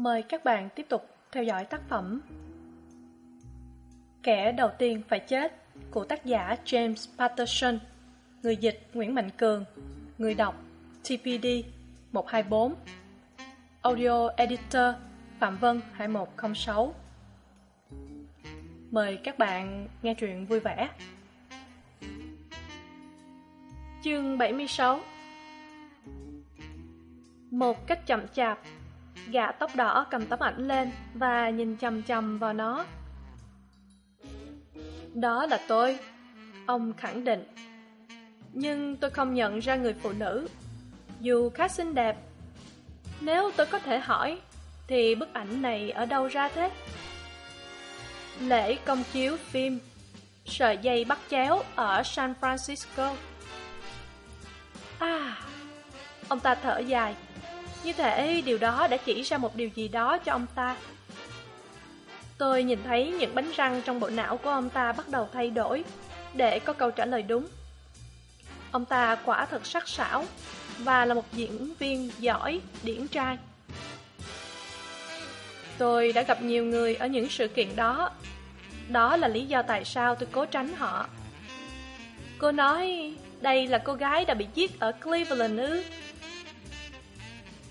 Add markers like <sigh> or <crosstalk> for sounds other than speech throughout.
Mời các bạn tiếp tục theo dõi tác phẩm Kẻ đầu tiên phải chết của tác giả James Patterson, Người dịch Nguyễn Mạnh Cường, Người đọc TPD 124 Audio Editor Phạm Vân 2106 Mời các bạn nghe truyện vui vẻ. Chương 76 Một cách chậm chạp Gã tóc đỏ cầm tấm ảnh lên Và nhìn chầm chầm vào nó. Đó là tôi, Ông khẳng định. Nhưng tôi không nhận ra người phụ nữ, Dù khá xinh đẹp. Nếu tôi có thể hỏi, Thì bức ảnh này ở đâu ra thế? Lễ công chiếu phim, Sợi dây bắt chéo ở San Francisco. À Ông ta thở dài. Như thể điều đó đã chỉ ra một điều gì đó cho ông ta. Tôi nhìn thấy những bánh răng trong bộ não của ông ta bắt đầu thay đổi Để có câu trả lời đúng. Ông ta quả thật sắc sảo Và là một diễn viên giỏi, điển trai. Tôi đã gặp nhiều người ở những sự kiện đó. Đó là lý do tại sao tôi cố tránh họ. Cô nói đây là cô gái đã bị giết ở Cleveland ư?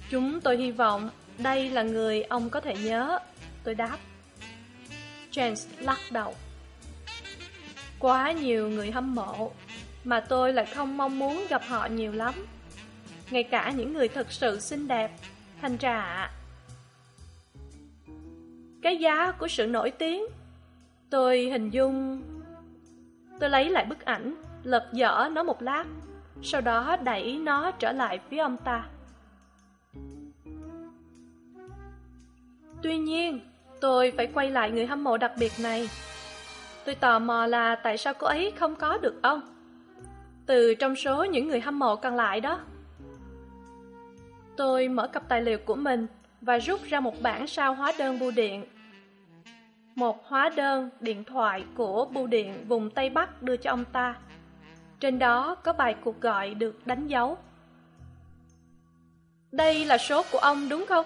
Chúng tôi hy vọng đây là người ông có thể nhớ. Tôi đáp. James lắc đầu. Quá nhiều người hâm mộ, Mà tôi lại không mong muốn gặp họ nhiều lắm. Ngay cả những người thật sự xinh đẹp Thành ra Cái giá của sự nổi tiếng. Tôi hình dung, Tôi lấy lại bức ảnh, Lật dở nó một lát, Sau đó đẩy nó trở lại phía ông ta. Tuy nhiên, Tôi phải quay lại người hâm mộ đặc biệt này. Tôi tò mò là tại sao cô ấy không có được ông? Từ trong số những người hâm mộ còn lại đó. Tôi mở cặp tài liệu của mình Và rút ra một bản sao hóa đơn bưu điện. Một hóa đơn điện thoại của bưu điện vùng Tây Bắc đưa cho ông ta. Trên đó có vài cuộc gọi được đánh dấu. Đây là số của ông đúng không?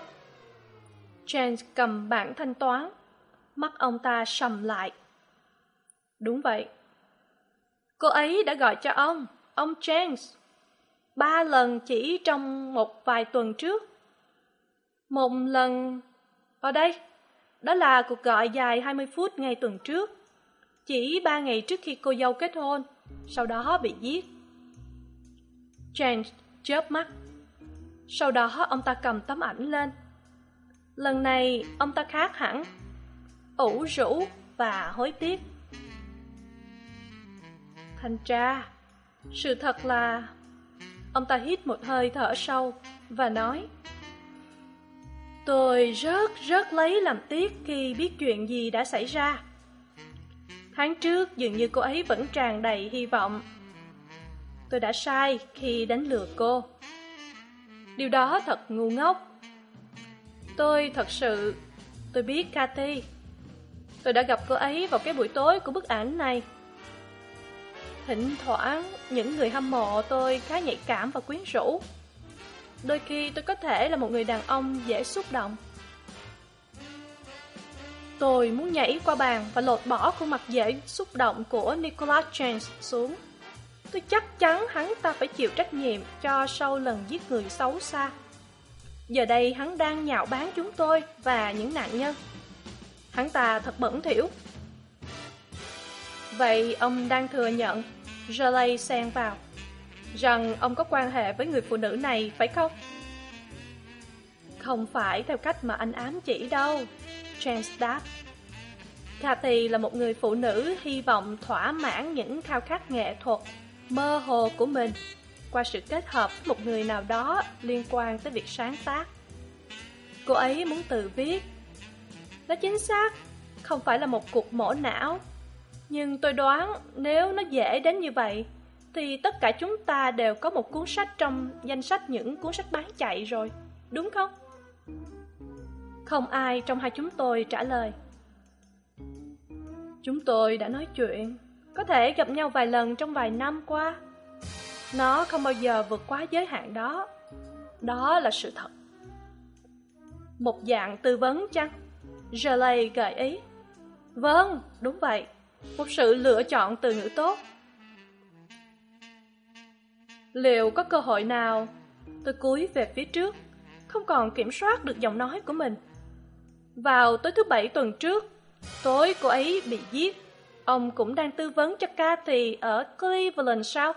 James cầm bảng thanh toán. Mắt ông ta sầm lại. Đúng vậy. Cô ấy đã gọi cho ông, ông James. Ba lần chỉ trong một vài tuần trước. Một lần... Ở đây, đó là cuộc gọi dài 20 phút ngày tuần trước. Chỉ ba ngày trước khi cô dâu kết hôn, sau đó bị giết. James chớp mắt. Sau đó ông ta cầm tấm ảnh lên Lần này, ông ta khác hẳn. Ủ rũ và hối tiếc. Thanh tra Sự thật là, Ông ta hít một hơi thở sâu Và nói, Tôi rất rất lấy làm tiếc Khi biết chuyện gì đã xảy ra. Tháng trước dường như cô ấy vẫn tràn đầy hy vọng. Tôi đã sai khi đánh lừa cô. Điều đó thật ngu ngốc. Tôi thật sự... Tôi biết Cathy. Tôi đã gặp cô ấy vào cái buổi tối của bức ảnh này. Thỉnh thoảng, những người hâm mộ tôi khá nhạy cảm và quyến rũ. Đôi khi tôi có thể là một người đàn ông dễ xúc động. Tôi muốn nhảy qua bàn và lột bỏ khuôn mặt dễ xúc động của Nicholas James xuống. Tôi chắc chắn hắn ta phải chịu trách nhiệm cho sau lần giết người xấu xa. Giờ đây hắn đang nhạo báng chúng tôi và những nạn nhân. Hắn ta thật bẩn thỉu. Vậy ông đang thừa nhận, Jolley xen vào, rằng ông có quan hệ với người phụ nữ này phải không? Không phải theo cách mà anh ám chỉ đâu, James đáp. Cathy là một người phụ nữ hy vọng thỏa mãn những khao khát nghệ thuật mơ hồ của mình qua sự kết hợp với một người nào đó liên quan tới việc sáng tác. Cô ấy muốn tự viết. Nó chính xác, không phải là một cuộc mổ não. Nhưng tôi đoán nếu nó dễ đến như vậy, thì tất cả chúng ta đều có một cuốn sách trong danh sách những cuốn sách bán chạy rồi, đúng không? Không ai trong hai chúng tôi trả lời. Chúng tôi đã nói chuyện, có thể gặp nhau vài lần trong vài năm qua. Nó không bao giờ vượt quá giới hạn đó. Đó là sự thật. Một dạng tư vấn chăng? Jolie gợi ý. Vâng đúng vậy. Một sự lựa chọn từ ngữ tốt. Liệu có cơ hội nào? Tôi cúi về phía trước, không còn kiểm soát được giọng nói của mình. Vào tối thứ bảy tuần trước, tối cô ấy bị giết. Ông cũng đang tư vấn cho cathy ở cleveland, sao?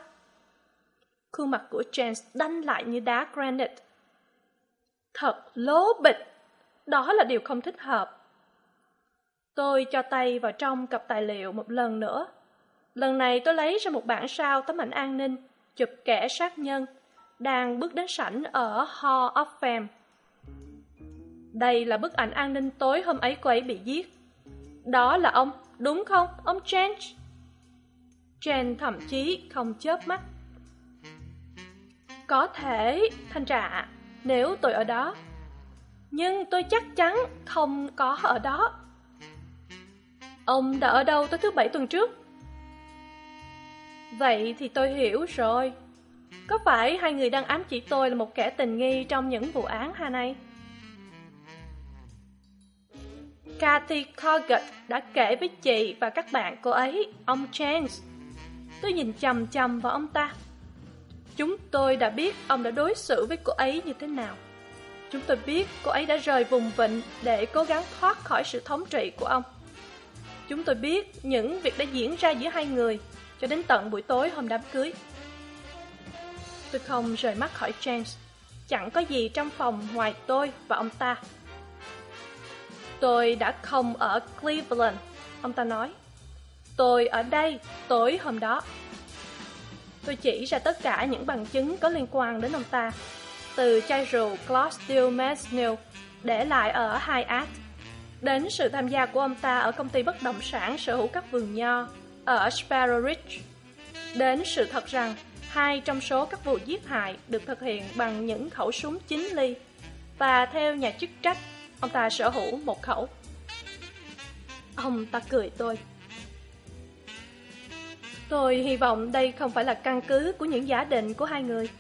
Khuôn mặt của james đanh lại như đá granite. Thật lố bịch. Đó là điều không thích hợp. Tôi cho tay vào trong cặp tài liệu một lần nữa. Lần này tôi lấy ra một bản sao tấm ảnh an ninh, chụp kẻ sát nhân, đang bước đến sảnh ở hall of fame. Đây là bức ảnh an ninh tối hôm ấy cô ấy bị giết. Đó là ông, đúng không, ông change jen thậm chí không chớp mắt có thể thanh trà nếu tôi ở đó. Nhưng tôi chắc chắn không có ở đó. Ông đã ở đâu tới thứ bảy tuần trước? Vậy thì tôi hiểu rồi. Có phải hai người đang ám chỉ tôi là một kẻ tình nghi trong những vụ án hà này? Cathy Corgett đã kể với chị và các bạn cô ấy, ông James. Tôi nhìn chầm chầm vào ông ta. Chúng tôi đã biết ông đã đối xử với cô ấy như thế nào. Chúng tôi biết cô ấy đã rời vùng vịnh để cố gắng thoát khỏi sự thống trị của ông. Chúng tôi biết những việc đã diễn ra giữa hai người cho đến tận buổi tối hôm đám cưới. Tôi không rời mắt khỏi James. Chẳng có gì trong phòng ngoài tôi và ông ta. Tôi đã không ở Cleveland, ông ta nói. Tôi ở đây tối hôm đó. Tôi chỉ ra tất cả những bằng chứng có liên quan đến ông ta, từ chai rượu Clarksdale Mesnil để lại ở High Art, đến sự tham gia của ông ta ở công ty bất động sản sở hữu các vườn nho ở Sparrow Ridge, đến sự thật rằng hai trong số các vụ giết hại được thực hiện bằng những khẩu súng 9 ly. Và theo nhà chức trách Ông ta sở hữu một khẩu. Ông ta cười tôi. Tôi hy vọng đây không phải là căn cứ của những giả định của hai người.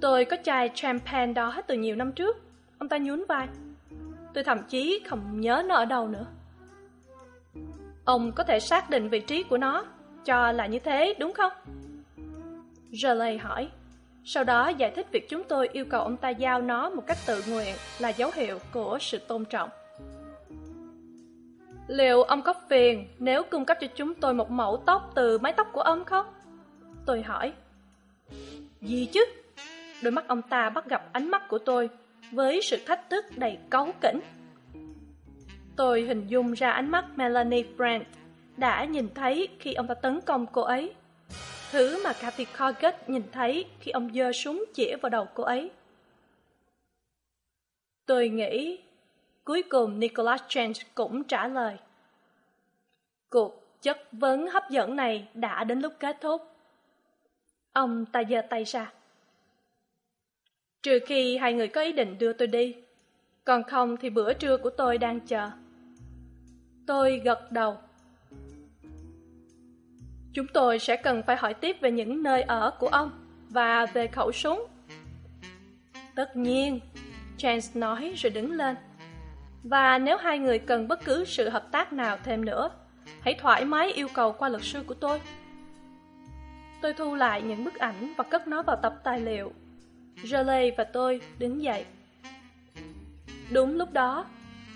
Tôi có chai champagne đó từ nhiều năm trước. Ông ta nhún vai. Tôi thậm chí không nhớ nó ở đâu nữa. Ông có thể xác định vị trí của nó Cho là như thế, đúng không? Jolie hỏi. Sau đó giải thích việc chúng tôi yêu cầu ông ta giao nó một cách tự nguyện là dấu hiệu của sự tôn trọng liệu ông có phiền nếu cung cấp cho chúng tôi một mẫu tóc từ mái tóc của ông không? Tôi hỏi. Gì chứ? Đôi mắt ông ta bắt gặp ánh mắt của tôi với sự thách thức đầy cáu kỉnh. Tôi hình dung ra ánh mắt melanie brand đã nhìn thấy khi ông ta tấn công cô ấy. Thứ mà Cathy Corgett nhìn thấy khi ông giơ súng chĩa vào đầu cô ấy. Tôi nghĩ, cuối cùng Nicholas Change cũng trả lời. Cuộc chất vấn hấp dẫn này đã đến lúc kết thúc. Ông ta giơ tay ra. Trừ khi hai người có ý định đưa tôi đi, còn không thì bữa trưa của tôi đang chờ. Tôi gật đầu. Chúng tôi sẽ cần phải hỏi tiếp về những nơi ở của ông và về khẩu súng. Tất nhiên, Chance nói rồi đứng lên. Và nếu hai người cần bất cứ sự hợp tác nào thêm nữa, hãy thoải mái yêu cầu qua luật sư của tôi. Tôi thu lại những bức ảnh và cất nó vào tập tài liệu. Jolie và tôi đứng dậy. Đúng lúc đó,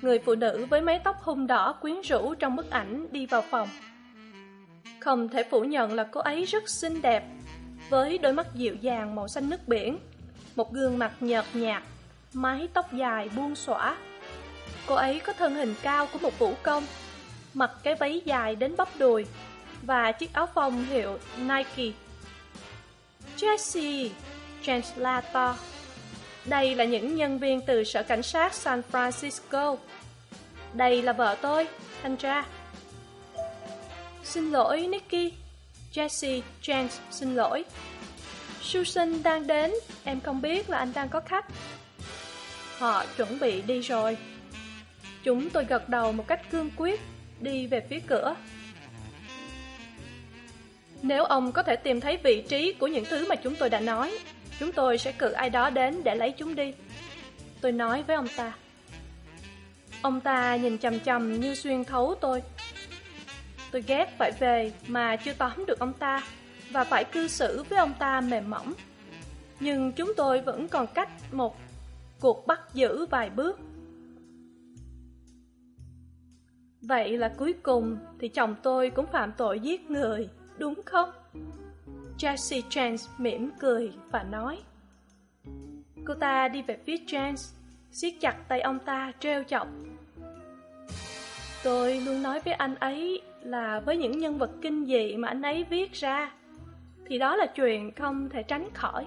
người phụ nữ với mái tóc hung đỏ quyến rũ trong bức ảnh đi vào phòng. Không thể phủ nhận là cô ấy rất xinh đẹp, với đôi mắt dịu dàng màu xanh nước biển, một gương mặt nhợt nhạt, mái tóc dài buông xõa. Cô ấy có thân hình cao của một vũ công, mặc cái váy dài đến bắp đùi và chiếc áo phông hiệu Nike. Jessie, James. Đây là những nhân viên từ sở cảnh sát San Francisco. Đây là vợ tôi, thanh tra. Xin lỗi, Nicky. Jesse, James, xin lỗi. Susan đang đến, em không biết là anh đang có khách. Họ chuẩn bị đi rồi. Chúng tôi gật đầu một cách cương quyết, đi về phía cửa. Nếu ông có thể tìm thấy vị trí của những thứ mà chúng tôi đã nói, chúng tôi sẽ cử ai đó đến để lấy chúng đi. Tôi nói với ông ta. Ông ta nhìn chầm chầm như xuyên thấu tôi. Tôi ghét phải về mà chưa tóm được ông ta và phải cư xử với ông ta mềm mỏng. Nhưng chúng tôi vẫn còn cách một cuộc bắt giữ vài bước. Vậy là cuối cùng thì chồng tôi cũng phạm tội giết người, đúng không? Jesse Chance mỉm cười và nói Cô ta đi về phía Chance, siết chặt tay ông ta treo chọc. Tôi luôn nói với anh ấy là với những nhân vật kinh dị mà anh ấy viết ra, thì đó là chuyện không thể tránh khỏi.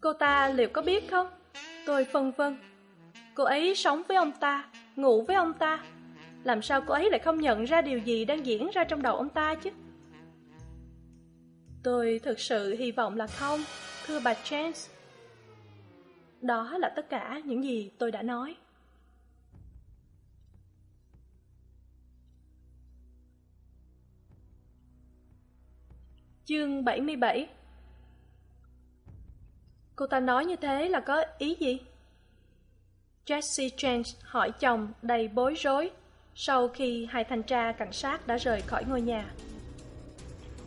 Cô ta liệu có biết không? Tôi phân vân. Cô ấy sống với ông ta, ngủ với ông ta. Làm sao cô ấy lại không nhận ra điều gì đang diễn ra trong đầu ông ta chứ? Tôi thực sự hy vọng là không, thưa bà Chance. Đó là tất cả những gì tôi đã nói. Chương 77 Cô ta nói như thế là có ý gì? Jesse Chance hỏi chồng đầy bối rối sau khi hai thanh tra cảnh sát đã rời khỏi ngôi nhà.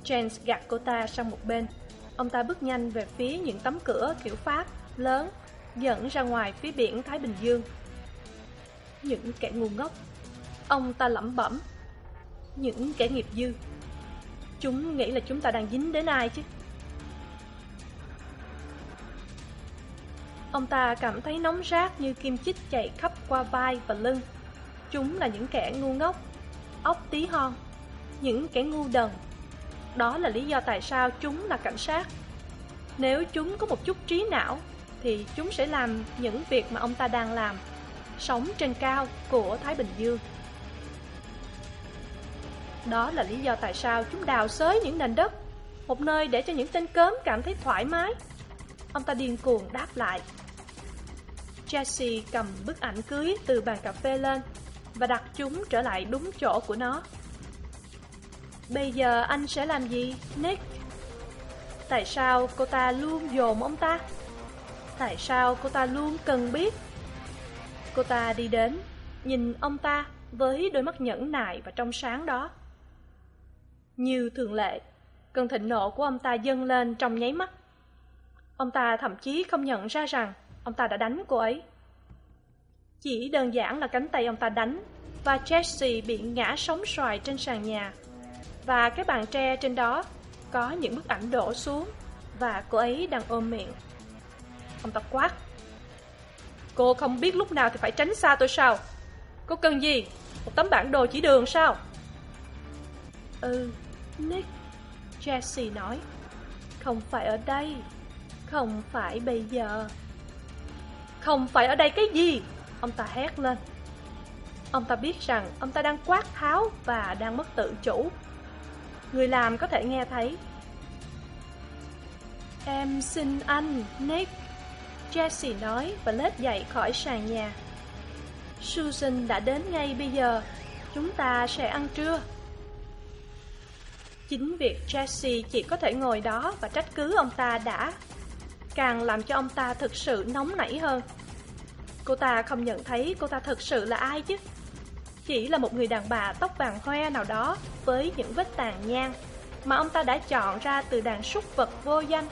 Chance gạt cô ta sang một bên. Ông ta bước nhanh về phía những tấm cửa kiểu Pháp, lớn, dẫn ra ngoài phía biển Thái Bình Dương. Những kẻ ngu ngốc. Ông ta lẩm bẩm. Những kẻ nghiệp dư. Chúng nghĩ là chúng ta đang dính đến ai chứ? Ông ta cảm thấy nóng rát như kim chích chạy khắp qua vai và lưng. Chúng là những kẻ ngu ngốc, ốc tí hon, những kẻ ngu đần. Đó là lý do tại sao chúng là cảnh sát. Nếu chúng có một chút trí não, thì chúng sẽ làm những việc mà ông ta đang làm, sống trên cao của Thái Bình Dương. Đó là lý do tại sao chúng đào xới những nền đất, một nơi để cho những tên cớm cảm thấy thoải mái. Ông ta điên cuồng đáp lại. Jesse cầm bức ảnh cưới từ bàn cà phê lên và đặt chúng trở lại đúng chỗ của nó. Bây giờ anh sẽ làm gì, Nick? Tại sao cô ta luôn dồn ông ta? Tại sao cô ta luôn cần biết? Cô ta đi đến, nhìn ông ta với đôi mắt nhẫn nại và trong sáng đó. Như thường lệ, cơn thịnh nộ của ông ta dâng lên trong nháy mắt. Ông ta thậm chí không nhận ra rằng ông ta đã đánh cô ấy. Chỉ đơn giản là cánh tay ông ta đánh, và Jesse bị ngã sóng xoài trên sàn nhà. Và cái bàn tre trên đó có những bức ảnh đổ xuống, và cô ấy đang ôm miệng. Ông ta quát. Cô không biết lúc nào thì phải tránh xa tôi sao? Cô cần gì? Một tấm bản đồ chỉ đường sao? Ừ, Nick, Jesse nói. Không phải ở đây, không phải bây giờ. Không phải ở đây cái gì? Ông ta hét lên. Ông ta biết rằng ông ta đang quát tháo và đang mất tự chủ. Người làm có thể nghe thấy. Em xin anh, Nick. Jesse nói và lết dậy khỏi sàn nhà. Susan đã đến ngay bây giờ. Chúng ta sẽ ăn trưa. Chính việc Jesse chỉ có thể ngồi đó và trách cứ ông ta đã càng làm cho ông ta thực sự nóng nảy hơn. Cô ta không nhận thấy cô ta thực sự là ai chứ. Chỉ là một người đàn bà tóc vàng hoe nào đó Với những vết tàn nhang Mà ông ta đã chọn ra từ đàn súc vật vô danh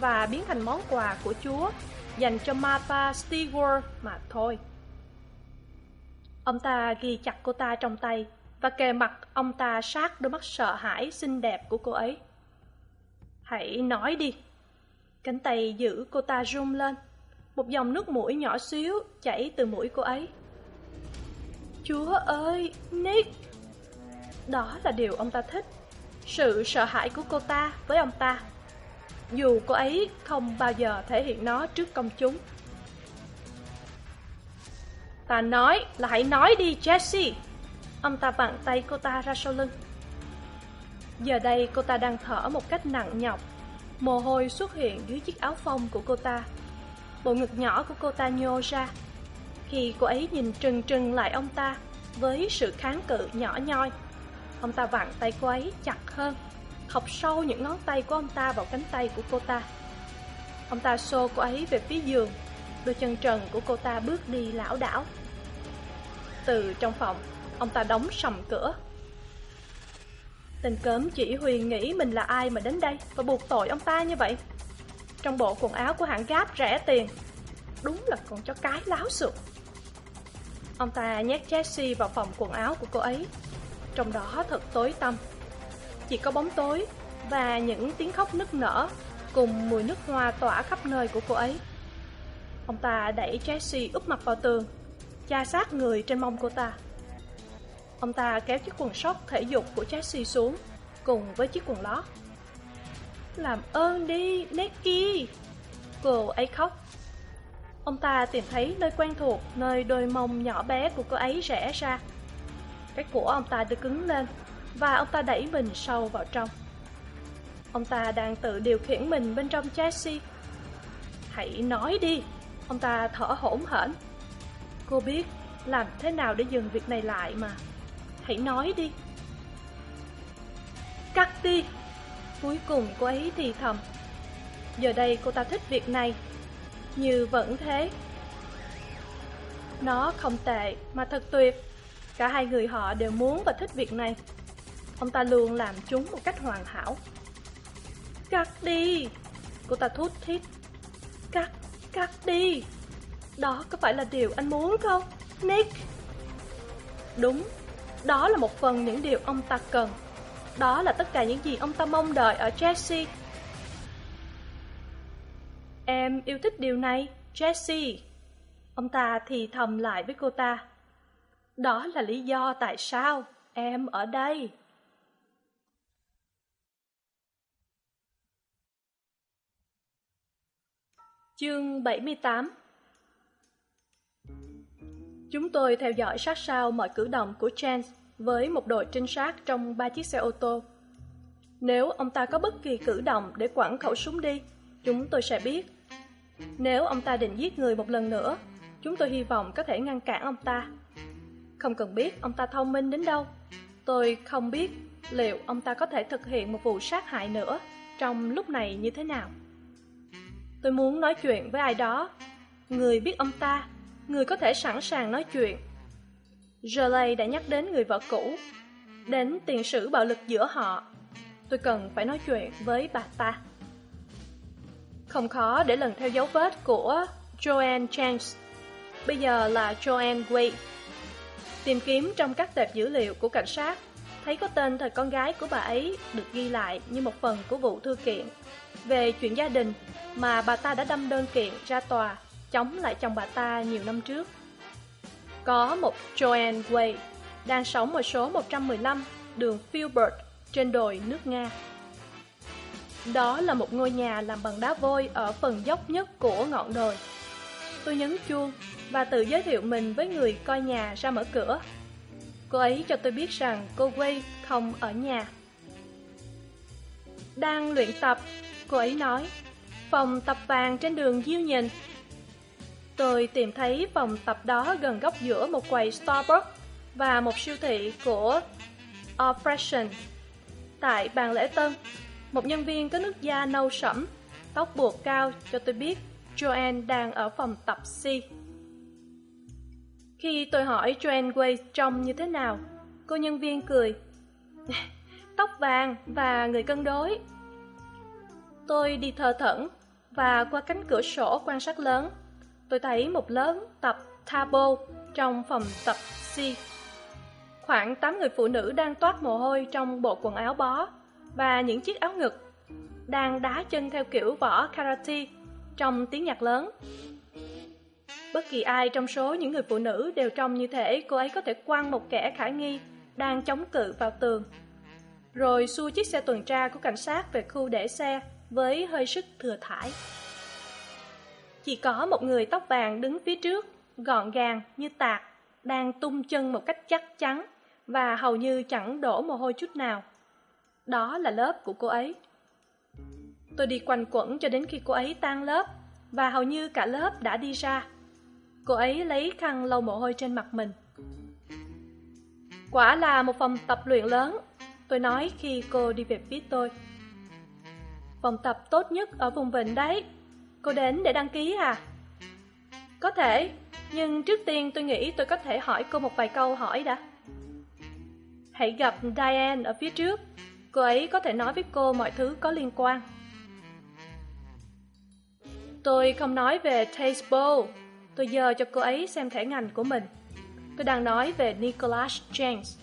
Và biến thành món quà của Chúa Dành cho Martha Stewart mà thôi. Ông ta ghi chặt cô ta trong tay Và kề mặt ông ta sát đôi mắt sợ hãi xinh đẹp của cô ấy. Hãy nói đi. Cánh tay giữ cô ta rung lên một dòng nước mũi nhỏ xíu chảy từ mũi cô ấy. Chúa ơi, Nick! Đó là điều ông ta thích. Sự sợ hãi của cô ta với ông ta. Dù cô ấy không bao giờ thể hiện nó trước công chúng. Ta nói là hãy nói đi Jessie. Ông ta vặn tay cô ta ra sau lưng. Giờ đây cô ta đang thở một cách nặng nhọc. Mồ hôi xuất hiện dưới chiếc áo phông của cô ta bộ ngực nhỏ của cô ta nhô ra. Khi cô ấy nhìn trừng trừng lại ông ta với sự kháng cự nhỏ nhoi, ông ta vặn tay cô ấy chặt hơn. học sâu những ngón tay của ông ta vào cánh tay của cô ta. Ông ta xô cô ấy về phía giường, đôi chân trần của cô ta bước đi lảo đảo. Từ trong phòng, ông ta đóng sầm cửa. Tên cớm chỉ huyền nghĩ mình là ai mà đến đây và buộc tội ông ta như vậy. Trong bộ quần áo của hãng Gap rẻ tiền, đúng là con chó cái láo sụp Ông ta nhét Jessie vào phòng quần áo của cô ấy, trong đó thật tối tăm. Chỉ có bóng tối và những tiếng khóc nức nở cùng mùi nước hoa tỏa khắp nơi của cô ấy. Ông ta đẩy Jessie úp mặt vào tường, cha sát người trên mông cô ta. Ông ta kéo chiếc quần sóc thể dục của Jessie xuống, cùng với chiếc quần lót. Làm ơn đi, Nicky! Cô ấy khóc. Ông ta tìm thấy nơi quen thuộc, nơi đôi mông nhỏ bé của cô ấy rẽ ra. Cái cổ ông ta được cứng lên, và ông ta đẩy mình sâu vào trong. Ông ta đang tự điều khiển mình bên trong Jessie. Hãy nói đi, ông ta thở hổn hển. Cô biết làm thế nào để dừng việc này lại mà. Hãy nói đi. Cắt đi. Cuối cùng cô ấy thì thầm. Giờ đây cô ta thích việc này. Như vẫn thế. Nó không tệ, mà thật tuyệt. Cả hai người họ đều muốn và thích việc này. Ông ta luôn làm chúng một cách hoàn hảo. Cắt đi! Cô ta thút thít. Cắt, cắt đi! Đó có phải là điều anh muốn không, Nick? Đúng, đó là một phần những điều ông ta cần. Đó là tất cả những gì ông ta mong đợi ở Jessie. Em yêu thích điều này, Jessie. Ông ta thì thầm lại với cô ta. Đó là lý do tại sao em ở đây. Chương 78 Chúng tôi theo dõi sát sao mọi cử động của Chance với một đội trinh sát trong ba chiếc xe ô tô. Nếu ông ta có bất kỳ cử động để quẳng khẩu súng đi, chúng tôi sẽ biết. Nếu ông ta định giết người một lần nữa, chúng tôi hy vọng có thể ngăn cản ông ta. Không cần biết ông ta thông minh đến đâu, tôi không biết liệu ông ta có thể thực hiện một vụ sát hại nữa trong lúc này như thế nào. Tôi muốn nói chuyện với ai đó, người biết ông ta, người có thể sẵn sàng nói chuyện. Jolie đã nhắc đến người vợ cũ, đến tiền sử bạo lực giữa họ. Tôi cần phải nói chuyện với bà ta. Không khó để lần theo dấu vết của Joanne Chance, bây giờ là Joanne Wade. Tìm kiếm trong các tệp dữ liệu của cảnh sát, thấy có tên thời con gái của bà ấy được ghi lại như một phần của vụ thư kiện về chuyện gia đình mà bà ta đã đâm đơn kiện ra tòa chống lại chồng bà ta nhiều năm trước. Có một Joanne Way đang sống ở số 115 đường Filbert trên đồi nước Nga. Đó là một ngôi nhà làm bằng đá vôi ở phần dốc nhất của ngọn đồi. Tôi nhấn chuông và tự giới thiệu mình với người coi nhà ra mở cửa. Cô ấy cho tôi biết rằng cô Way không ở nhà. Đang luyện tập, cô ấy nói phòng tập vàng trên đường Diêu Nhìn. Tôi tìm thấy phòng tập đó gần góc giữa một quầy Starbucks và một siêu thị của Oppression. Tại bàn lễ tân, một nhân viên có nước da nâu sẫm, tóc buộc cao cho tôi biết Joanne đang ở phòng tập C. Khi tôi hỏi Joanne Way trông như thế nào, cô nhân viên cười. <laughs> Tóc vàng và người cân đối. Tôi đi thờ thẫn và qua cánh cửa sổ quan sát lớn, tôi thấy một lớn tập tabo trong phòng tập C. Khoảng tám người phụ nữ đang toát mồ hôi trong bộ quần áo bó và những chiếc áo ngực, đang đá chân theo kiểu võ karate trong tiếng nhạc lớn. Bất kỳ ai trong số những người phụ nữ đều trông như thể cô ấy có thể quăng một kẻ khả nghi đang chống cự vào tường. Rồi xua chiếc xe tuần tra của cảnh sát về khu để xe với hơi sức thừa thải. Chỉ có một người tóc vàng đứng phía trước, gọn gàng như tạc, đang tung chân một cách chắc chắn và hầu như chẳng đổ mồ hôi chút nào. Đó là lớp của cô ấy. Tôi đi quanh quẩn cho đến khi cô ấy tan lớp và hầu như cả lớp đã đi ra. Cô ấy lấy khăn lau mồ hôi trên mặt mình. Quả là một phòng tập luyện lớn, tôi nói khi cô đi về phía tôi. Phòng tập tốt nhất ở vùng vịnh đấy. Cô đến để đăng ký à? Có thể, nhưng trước tiên tôi nghĩ tôi có thể hỏi cô một vài câu hỏi đã. Hãy gặp Diane ở phía trước. Cô ấy có thể nói với cô mọi thứ có liên quan. Tôi không nói về Taste Bowl. Tôi giờ cho cô ấy xem thẻ ngành của mình. Tôi đang nói về Nicholas James.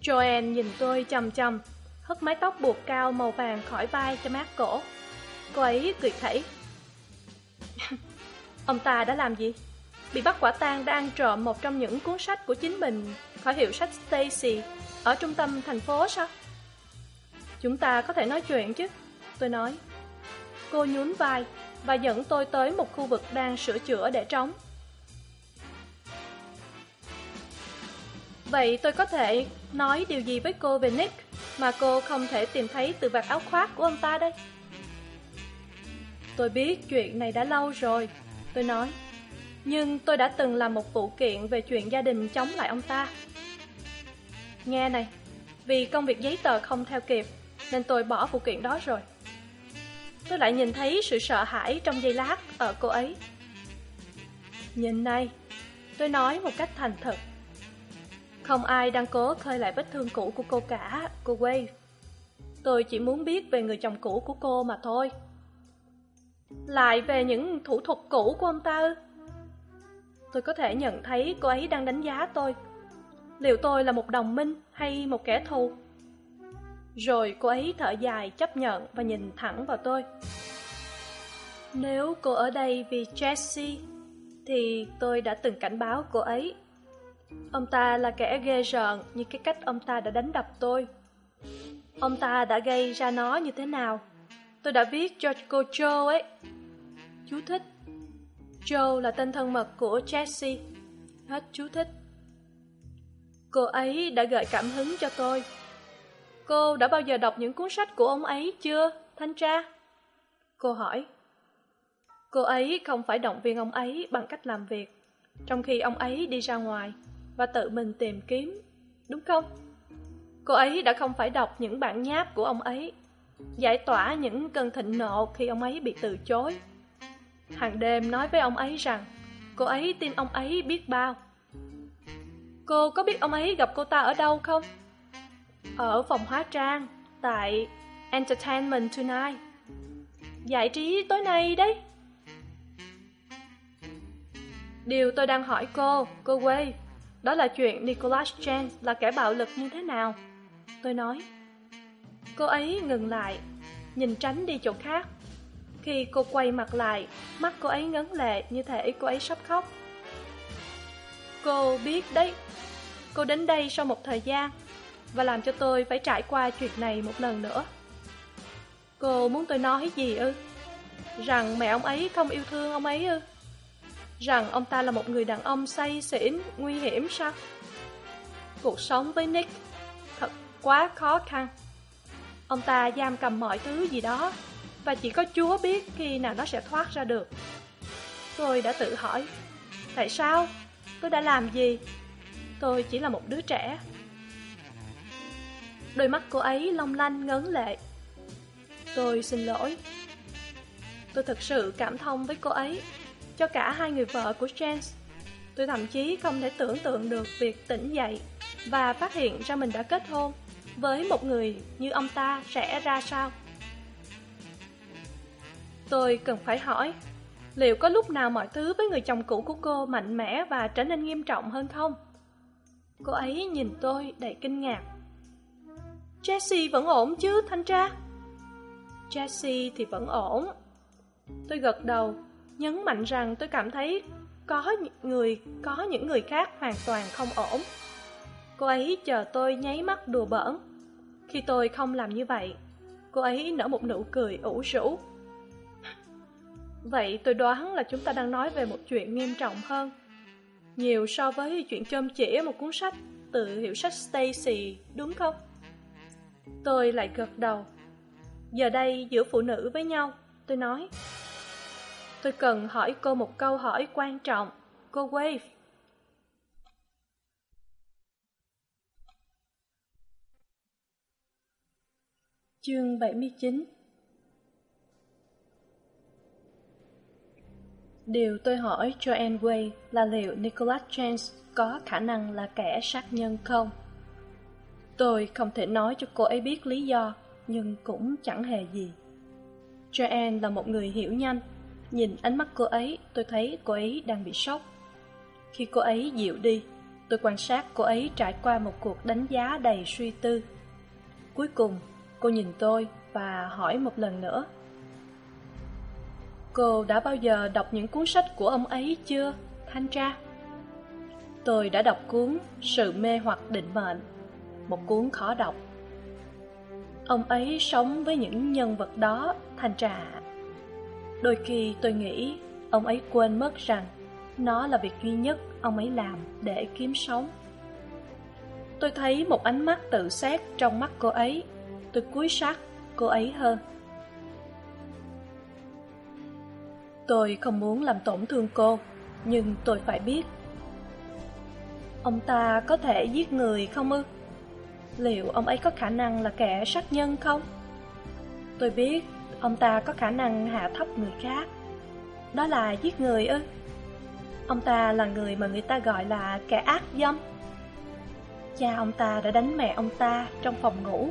Joanne nhìn tôi chầm chầm, hất mái tóc buộc cao màu vàng khỏi vai cho mát cổ. Cô ấy cười khẩy. <laughs> Ông ta đã làm gì? Bị bắt quả tang đang trộm một trong những cuốn sách của chính mình khỏi hiệu sách Stacy ở trung tâm thành phố sao? Chúng ta có thể nói chuyện chứ? Tôi nói. Cô nhún vai và dẫn tôi tới một khu vực đang sửa chữa để trống. Vậy tôi có thể nói điều gì với cô về Nick mà cô không thể tìm thấy từ vạt áo khoác của ông ta đây? Tôi biết chuyện này đã lâu rồi, tôi nói. Nhưng tôi đã từng làm một vụ kiện về chuyện gia đình chống lại ông ta. Nghe này, vì công việc giấy tờ không theo kịp, nên tôi bỏ vụ kiện đó rồi. Tôi lại nhìn thấy sự sợ hãi trong giây lát ở cô ấy. Nhìn này, tôi nói một cách thành thật, Không ai đang cố khơi lại vết thương cũ của cô cả, cô Wave. Tôi chỉ muốn biết về người chồng cũ của cô mà thôi. Lại về những thủ thuật cũ của ông ta ư? Tôi có thể nhận thấy cô ấy đang đánh giá tôi. Liệu tôi là một đồng minh hay một kẻ thù? Rồi cô ấy thở dài chấp nhận và nhìn thẳng vào tôi. Nếu cô ở đây vì Jessie, thì tôi đã từng cảnh báo cô ấy. Ông ta là kẻ ghê rợn như cái cách ông ta đã đánh đập tôi. Ông ta đã gây ra nó như thế nào? Tôi đã viết cho cô Joe ấy. Chú thích. Joe là tên thân mật của Jessie. Hết chú thích. Cô ấy đã gợi cảm hứng cho tôi. Cô đã bao giờ đọc những cuốn sách của ông ấy chưa, thanh tra? Cô hỏi. Cô ấy không phải động viên ông ấy bằng cách làm việc, trong khi ông ấy đi ra ngoài và tự mình tìm kiếm, đúng không? Cô ấy đã không phải đọc những bản nháp của ông ấy, giải tỏa những cơn thịnh nộ khi ông ấy bị từ chối. Hàng đêm nói với ông ấy rằng cô ấy tin ông ấy biết bao. Cô có biết ông ấy gặp cô ta ở đâu không? Ở phòng hóa trang, tại Entertainment Tonight. Giải trí tối nay đấy. Điều tôi đang hỏi cô, cô quê đó là chuyện Nicholas James là kẻ bạo lực như thế nào? Tôi nói. Cô ấy ngừng lại, nhìn tránh đi chỗ khác. Khi cô quay mặt lại, mắt cô ấy ngấn lệ như thể cô ấy sắp khóc. Cô biết đấy, cô đến đây sau một thời gian và làm cho tôi phải trải qua chuyện này một lần nữa. Cô muốn tôi nói gì ư? Rằng mẹ ông ấy không yêu thương ông ấy ư? Rằng ông ta là một người đàn ông say xỉn, nguy hiểm sao? Cuộc sống với Nick thật quá khó khăn. Ông ta giam cầm mọi thứ gì đó và chỉ có Chúa biết khi nào nó sẽ thoát ra được. Tôi đã tự hỏi, tại sao? Tôi đã làm gì? Tôi chỉ là một đứa trẻ. Đôi mắt cô ấy long lanh ngấn lệ. Tôi xin lỗi. Tôi thực sự cảm thông với cô ấy, cho cả hai người vợ của James. Tôi thậm chí không thể tưởng tượng được việc tỉnh dậy và phát hiện ra mình đã kết hôn với một người như ông ta sẽ ra sao. Tôi cần phải hỏi, liệu có lúc nào mọi thứ với người chồng cũ của cô mạnh mẽ và trở nên nghiêm trọng hơn không? Cô ấy nhìn tôi đầy kinh ngạc. Jessie vẫn ổn chứ, thanh tra? Jessie thì vẫn ổn. Tôi gật đầu, nhấn mạnh rằng tôi cảm thấy có người, có những người khác hoàn toàn không ổn. Cô ấy chờ tôi nháy mắt đùa bỡn. Khi tôi không làm như vậy, cô ấy nở một nụ cười ủ rũ. <laughs> Vậy tôi đoán là chúng ta đang nói về một chuyện nghiêm trọng hơn. Nhiều so với chuyện chôm chỉ một cuốn sách từ hiệu sách Stacy, đúng không? Tôi lại gật đầu. Giờ đây giữa phụ nữ với nhau, tôi nói. Tôi cần hỏi cô một câu hỏi quan trọng, cô Wave. Chương 79 Điều tôi hỏi cho Enway là liệu Nicholas James có khả năng là kẻ sát nhân không? Tôi không thể nói cho cô ấy biết lý do, nhưng cũng chẳng hề gì. Joanne là một người hiểu nhanh. Nhìn ánh mắt cô ấy, tôi thấy cô ấy đang bị sốc. Khi cô ấy dịu đi, tôi quan sát cô ấy trải qua một cuộc đánh giá đầy suy tư. Cuối cùng, cô nhìn tôi và hỏi một lần nữa. Cô đã bao giờ đọc những cuốn sách của ông ấy chưa, thanh tra? Tôi đã đọc cuốn sự mê hoặc định mệnh, một cuốn khó đọc. Ông ấy sống với những nhân vật đó, thanh tra đôi khi tôi nghĩ ông ấy quên mất rằng nó là việc duy nhất ông ấy làm để kiếm sống. Tôi thấy một ánh mắt tự xét trong mắt cô ấy tôi cúi sát cô ấy hơn. Tôi không muốn làm tổn thương cô, nhưng tôi phải biết. Ông ta có thể giết người không ư? Liệu ông ấy có khả năng là kẻ sát nhân không? Tôi biết ông ta có khả năng hạ thấp người khác. Đó là giết người ư? Ông ta là người mà người ta gọi là kẻ ác dâm. Cha ông ta đã đánh mẹ ông ta trong phòng ngủ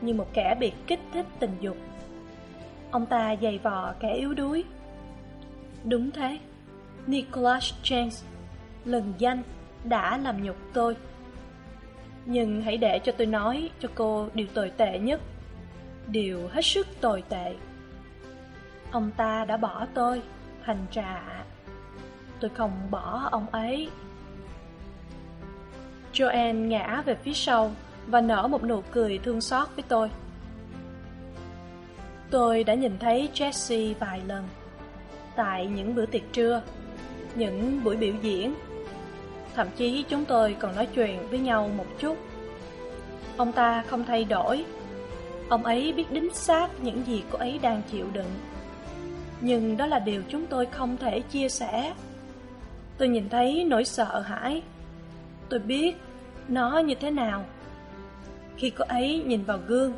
như một kẻ bị kích thích tình dục. Ông ta giày vò kẻ yếu đuối. Đúng thế, nicholas james, lần danh đã làm nhục tôi. Nhưng hãy để cho tôi nói cho cô điều tồi tệ nhất, điều hết sức tồi tệ. Ông ta đã bỏ tôi, thành trà. Tôi không bỏ ông ấy. Joanne ngã về phía sau và nở một nụ cười thương xót với tôi. Tôi đã nhìn thấy jesse vài lần, tại những bữa tiệc trưa, những buổi biểu diễn. Thậm chí chúng tôi còn nói chuyện với nhau một chút. Ông ta không thay đổi. Ông ấy biết đính xác những gì cô ấy đang chịu đựng. Nhưng đó là điều chúng tôi không thể chia sẻ. Tôi nhìn thấy nỗi sợ hãi. Tôi biết nó như thế nào khi cô ấy nhìn vào gương,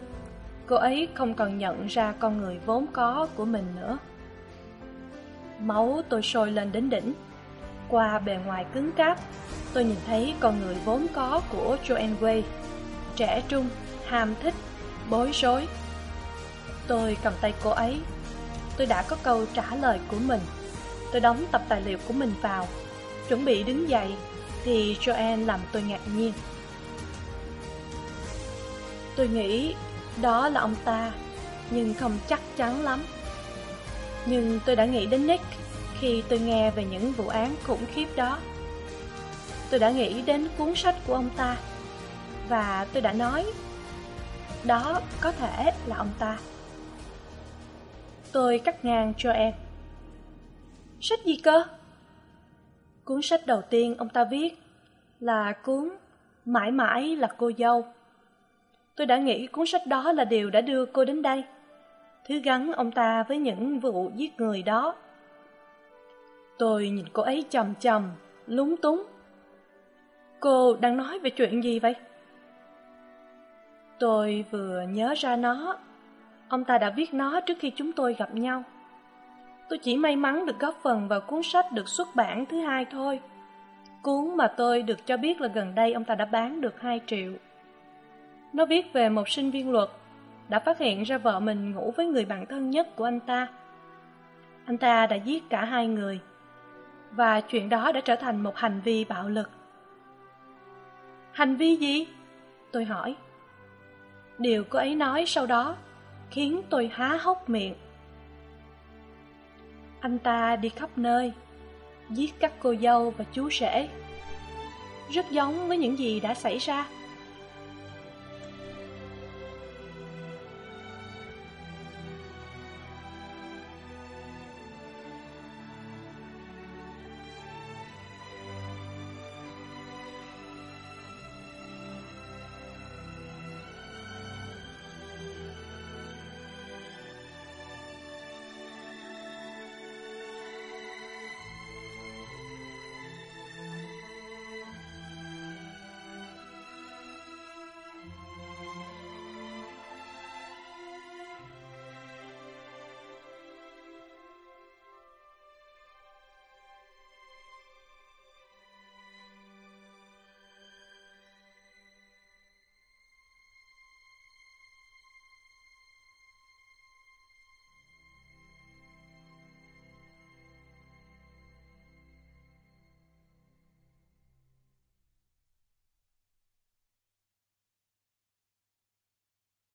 cô ấy không còn nhận ra con người vốn có của mình nữa. Máu tôi sôi lên đến đỉnh. Qua bề ngoài cứng cáp, tôi nhìn thấy con người vốn có của joanne way. Trẻ trung, ham thích, bối rối. Tôi cầm tay cô ấy. Tôi đã có câu trả lời của mình. Tôi đóng tập tài liệu của mình vào. Chuẩn bị đứng dậy thì joanne làm tôi ngạc nhiên tôi nghĩ đó là ông ta, nhưng không chắc chắn lắm. Nhưng tôi đã nghĩ đến nick khi tôi nghe về những vụ án khủng khiếp đó. Tôi đã nghĩ đến cuốn sách của ông ta, và tôi đã nói đó có thể là ông ta. Tôi cắt ngang cho em. Sách gì cơ? Cuốn sách đầu tiên ông ta viết là cuốn mãi mãi là cô dâu tôi đã nghĩ cuốn sách đó là điều đã đưa cô đến đây. Thứ gắn ông ta với những vụ giết người đó. Tôi nhìn cô ấy chầm chầm, lúng túng. Cô đang nói về chuyện gì vậy? Tôi vừa nhớ ra nó. Ông ta đã viết nó trước khi chúng tôi gặp nhau. Tôi chỉ may mắn được góp phần vào cuốn sách được xuất bản thứ hai thôi. Cuốn mà tôi được cho biết là gần đây ông ta đã bán được hai triệu nó viết về một sinh viên luật, đã phát hiện ra vợ mình ngủ với người bạn thân nhất của anh ta. Anh ta đã giết cả hai người, và chuyện đó đã trở thành một hành vi bạo lực. Hành vi gì? Tôi hỏi. Điều cô ấy nói sau đó khiến tôi há hốc miệng. Anh ta đi khắp nơi, giết các cô dâu và chú rể, rất giống với những gì đã xảy ra.